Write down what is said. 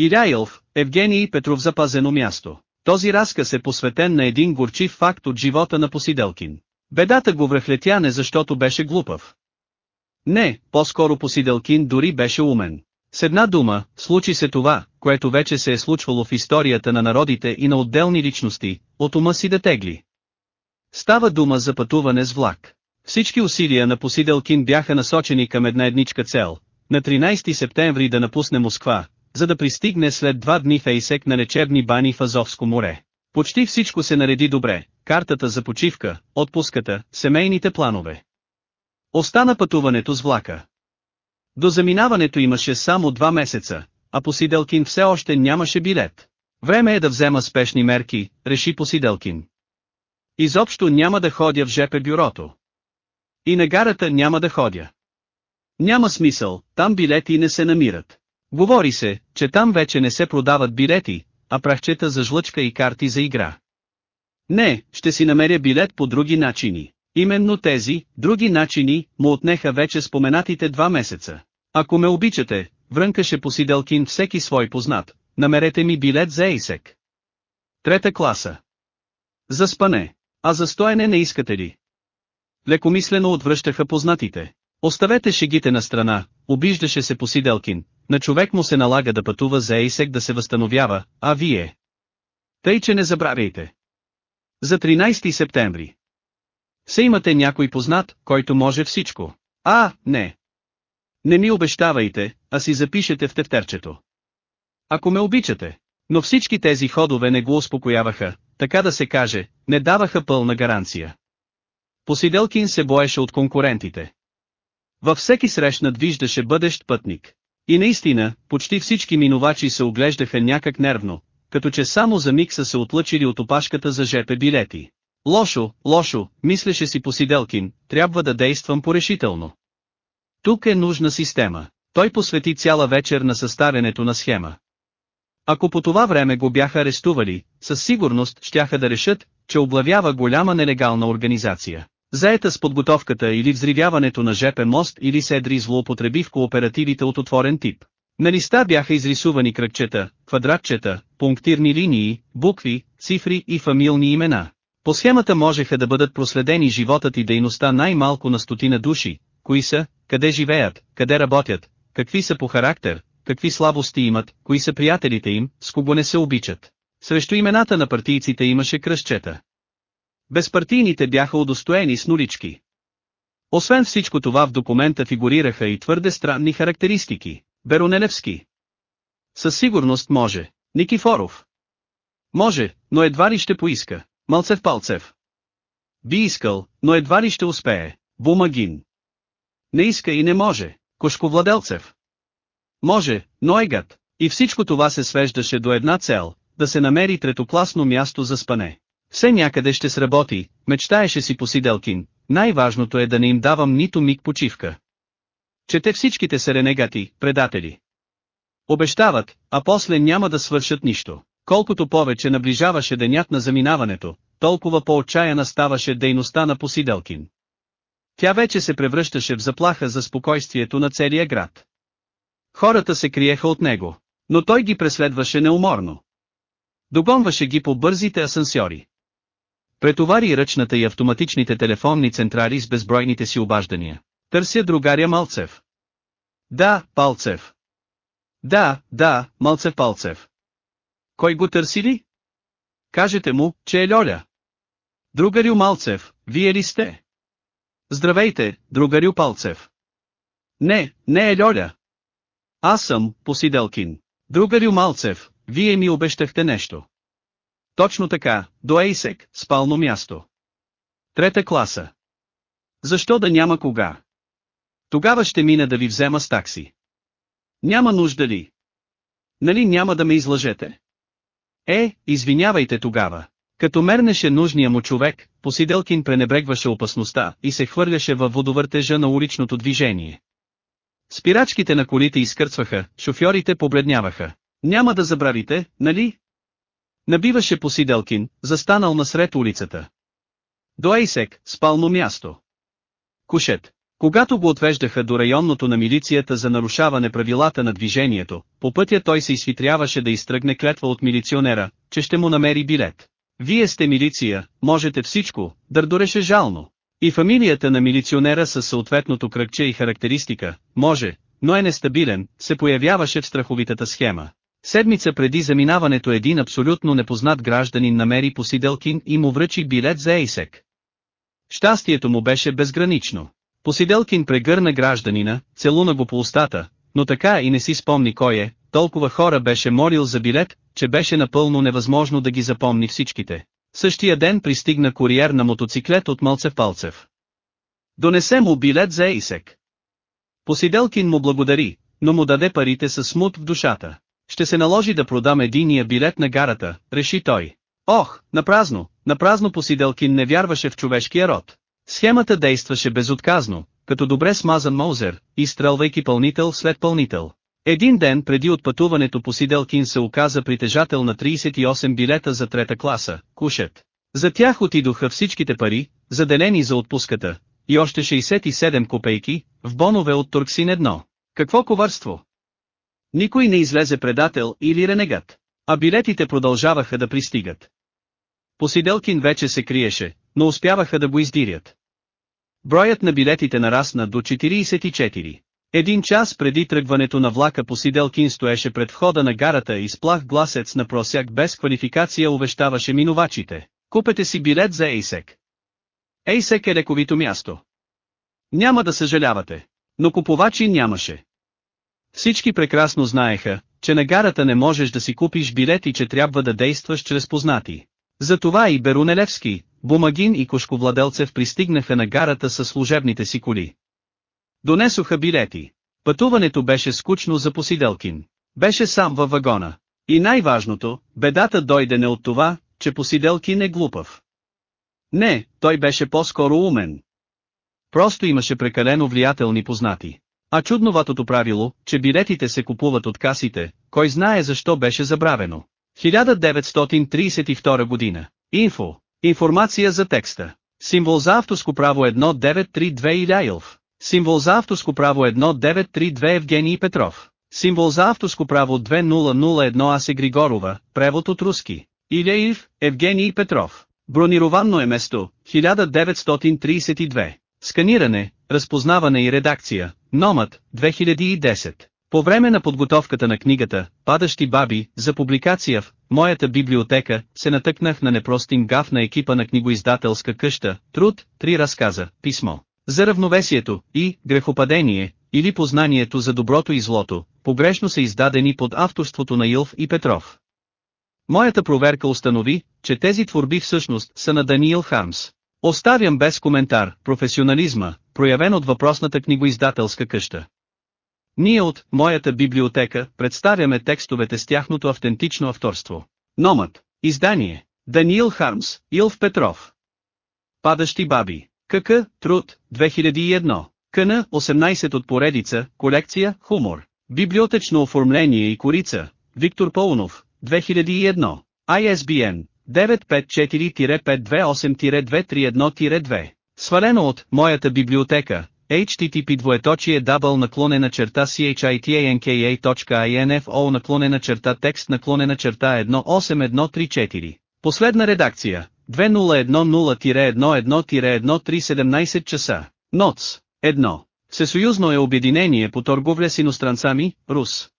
Иряилов, Евгений Петров запазено място. Този разказ е посветен на един горчив факт от живота на Посиделкин. Бедата го връхлетя не защото беше глупав. Не, по-скоро Посиделкин дори беше умен. С една дума, случи се това, което вече се е случвало в историята на народите и на отделни личности, от ума си да тегли. Става дума за пътуване с влак. Всички усилия на Посиделкин бяха насочени към една едничка цел, на 13 септември да напусне Москва, за да пристигне след два дни в Ейсек на лечебни бани в Азовско море. Почти всичко се нареди добре, картата за почивка, отпуската, семейните планове. Остана пътуването с влака. До заминаването имаше само два месеца, а Посиделкин все още нямаше билет. Време е да взема спешни мерки, реши Посиделкин. Изобщо няма да ходя в ЖП бюрото. И на гарата няма да ходя. Няма смисъл, там билети не се намират. Говори се, че там вече не се продават билети, а прахчета за жлъчка и карти за игра. Не, ще си намеря билет по други начини. Именно тези, други начини, му отнеха вече споменатите два месеца. Ако ме обичате, врънкаше по Сиделкин всеки свой познат, намерете ми билет за Ейсек. Трета класа. За спане. А за стоене не искате ли? Лекомислено отвръщаха познатите. Оставете шегите на страна, обиждаше се Посиделкин, на човек му се налага да пътува за Ейсек да се възстановява, а вие. Тъй че не забравяйте. За 13 септември. Се имате някой познат, който може всичко. А, не. Не ми обещавайте, а си запишете в тефтерчето. Ако ме обичате. Но всички тези ходове не го успокояваха, така да се каже, не даваха пълна гаранция. Посиделкин се боеше от конкурентите. Във всеки срещнат виждаше бъдещ пътник. И наистина, почти всички минувачи се оглеждаха някак нервно, като че само за миг са се отлъчили от опашката за жепе билети. Лошо, лошо, мислеше си Посиделкин, трябва да действам порешително. Тук е нужна система. Той посвети цяла вечер на съставянето на схема. Ако по това време го бяха арестували, със сигурност щяха да решат, че облавява голяма нелегална организация. Заета с подготовката или взривяването на ЖП мост или седри злоупотреби в кооперативите от отворен тип. На листа бяха изрисувани кръгчета, квадратчета, пунктирни линии, букви, цифри и фамилни имена. По схемата можеха да бъдат проследени животът и дейността най-малко на стотина души, кои са, къде живеят, къде работят, какви са по характер, какви слабости имат, кои са приятелите им, с кого не се обичат. Срещу имената на партийците имаше кръстчета. Безпартийните бяха удостоени с нулички. Освен всичко това в документа фигурираха и твърде странни характеристики. Беронелевски. Със сигурност може. Никифоров. Може, но едва ли ще поиска. Малцев Палцев. Би искал, но едва ли ще успее. Бумагин. Не иска и не може. Кошковладелцев. Може, но егът. И всичко това се свеждаше до една цел, да се намери третокласно място за спане. Все някъде ще сработи, мечтаеше си Посиделкин, най-важното е да не им давам нито миг почивка. Че те всичките са ренегати, предатели. Обещават, а после няма да свършат нищо. Колкото повече наближаваше денят на заминаването, толкова по-отчаяна ставаше дейността на Посиделкин. Тя вече се превръщаше в заплаха за спокойствието на целия град. Хората се криеха от него, но той ги преследваше неуморно. Догонваше ги по бързите асансьори. Претовари ръчната и автоматичните телефонни централи с безбройните си обаждания. Търся другаря Малцев. Да, Палцев. Да, да, Малцев Палцев. Кой го търси ли? Кажете му, че е Льоля. Другарю Малцев, вие ли сте? Здравейте, другарю Палцев. Не, не е Льоля. Аз съм, Посиделкин. Другарю Малцев, вие ми обещахте нещо. Точно така, до Ейсек, спално място. Трета класа. Защо да няма кога? Тогава ще мина да ви взема с такси. Няма нужда ли? Нали няма да ме излъжете? Е, извинявайте тогава. Като мернеше нужния му човек, Посиделкин пренебрегваше опасността и се хвърляше във водовъртежа на уличното движение. Спирачките на колите изкърцваха, шофьорите побледняваха. Няма да забравите, нали? Набиваше Посиделкин, застанал насред улицата. До Ейсек, спално място. Кушет. Когато го отвеждаха до районното на милицията за нарушаване правилата на движението, по пътя той се изхитряваше да изтръгне клетва от милиционера, че ще му намери билет. Вие сте милиция, можете всичко, дърдореше жално. И фамилията на милиционера със съответното кръгче и характеристика, може, но е нестабилен, се появяваше в страховитата схема. Седмица преди заминаването един абсолютно непознат гражданин намери Посиделкин и му връчи билет за Ейсек. Щастието му беше безгранично. Посиделкин прегърна гражданина, целуна го по устата, но така и не си спомни кой е, толкова хора беше молил за билет, че беше напълно невъзможно да ги запомни всичките. Същия ден пристигна куриер на мотоциклет от Мълцев Палцев. Донесе му билет за Ейсек. Посиделкин му благодари, но му даде парите с смут в душата. Ще се наложи да продам единия билет на гарата, реши той. Ох, напразно, напразно Посиделкин не вярваше в човешкия род. Схемата действаше безотказно, като добре смазан Моузер, изстрелвайки пълнител след пълнител. Един ден преди отпътуването Посиделкин се оказа притежател на 38 билета за трета класа, кушет. За тях отидоха всичките пари, заделени за отпуската, и още 67 копейки, в бонове от Турксин едно. Какво коварство! Никой не излезе предател или ренегат, а билетите продължаваха да пристигат. Посиделкин вече се криеше, но успяваха да го издирят. Броят на билетите нарасна до 44. Един час преди тръгването на влака Посиделкин стоеше пред входа на гарата и сплах гласец на просяк без квалификация увещаваше минувачите. Купете си билет за Ейсек. Ейсек е лековито място. Няма да съжалявате. Но купувачи нямаше. Всички прекрасно знаеха, че на гарата не можеш да си купиш билет и че трябва да действаш чрез познати. Затова и Берунелевски, Бумагин и Кошковладелцев пристигнаха на гарата със служебните си коли. Донесоха билети. Пътуването беше скучно за Посиделкин. Беше сам във вагона. И най-важното, бедата дойде не от това, че Посиделкин е глупав. Не, той беше по-скоро умен. Просто имаше прекалено влиятелни познати. А чудноватото правило, че билетите се купуват от касите, кой знае защо беше забравено. 1932 година. Инфо. Информация за текста. Символ за авторско право 1932 Иляилов. Символ за авторско право 1932 Евгений Петров. Символ за авторско право 2001 Асе Григорова, превод от руски. Иляев, Евгений Петров. Бронировано е место, 1932. Сканиране, разпознаване и редакция, Номът, 2010. По време на подготовката на книгата «Падащи баби» за публикация в «Моята библиотека» се натъкнах на непростим гаф на екипа на книгоиздателска къща, труд, три разказа, писмо. За равновесието и грехопадение, или познанието за доброто и злото, погрешно са издадени под авторството на Илф и Петров. Моята проверка установи, че тези творби всъщност са на Даниил Хармс. Оставям без коментар професионализма, проявен от въпросната книгоиздателска къща. Ние от «Моята библиотека» представяме текстовете с тяхното автентично авторство. Номът. Издание. Даниил Хармс, Илв Петров. Падащи баби. КК, Труд, 2001. КН, 18 от поредица, колекция, хумор. Библиотечно оформление и корица. Виктор Паунов, 2001. ISBN 954-528-231-2. Свалено от «Моята библиотека», http двоеточие дабл наклонена черта chitanka.info наклонена черта текст наклонена черта 18134. Последна редакция. 2010-11-1317 часа. НОЦ. 1. Всесоюзно е обединение по търговля с иностранцами, РУС.